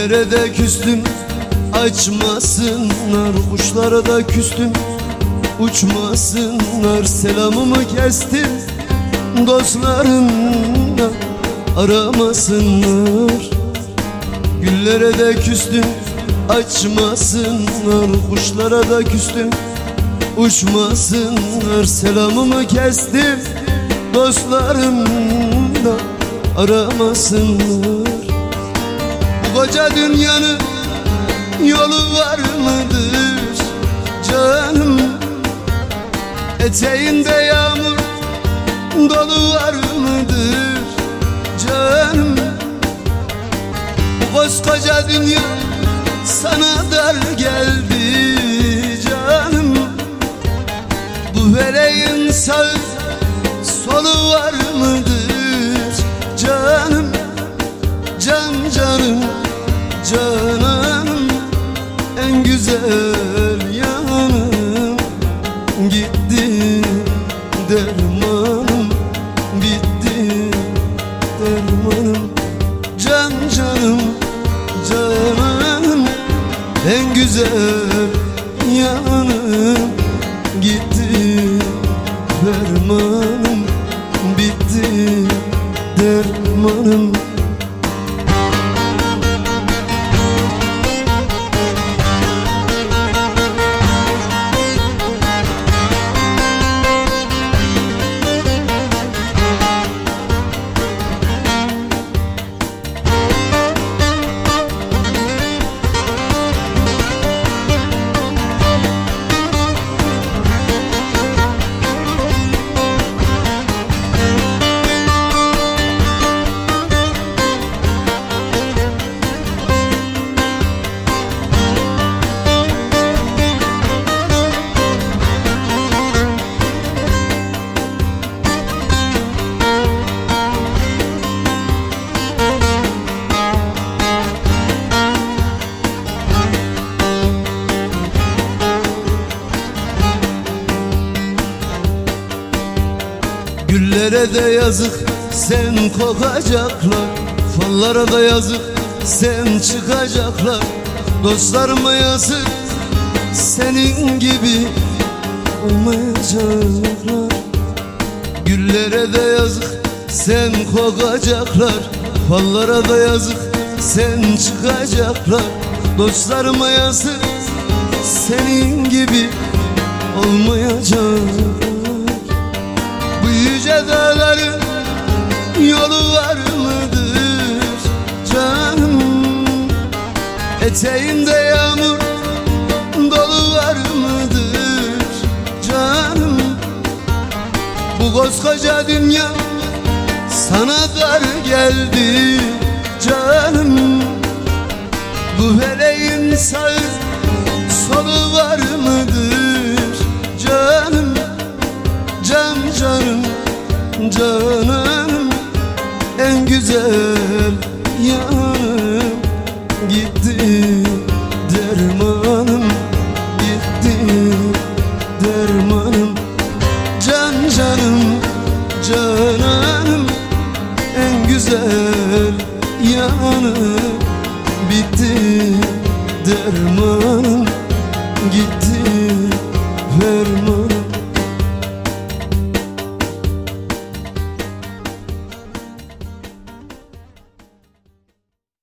Güllere de küstüm açmasınlar Kuşlara da küstüm uçmasınlar Selamımı kestim dostlarımla aramasınlar. Güllere de küstüm açmasınlar Kuşlara da küstüm uçmasınlar Selamımı kestim dostlarım da aramasınlar koca dünyanın yolu var mıdır canım? Eteğinde yağmur dolu var mıdır canım? Bu koskoca dünya sana dar geldi canım. Bu feleğin sağ solu var güzel yanım. Gitti dermanım bitti dermanım. Can canım canım. En güzel yanım. Gitti dermanım bitti dermanım Güllere de yazık sen kokacaklar. Fallara da yazık sen çıkacaklar. Dostlarıma yazık senin gibi olmayacaklar Güllere de yazık sen kokacaklar. Fallara da yazık sen çıkacaklar. Dostlarıma yazık senin gibi olmayacaklar bu yüce dağların yolu var mıdır canım? Eteğinde yağmur dolu var mıdır canım? Bu koskoca dünya sana dar geldi canım. Bu feleğin sağ canım canım. En güzel yanım. Gitti dermanım gitti dermanım. Can canım canım en güzel yanım. Bitti dermanım gitti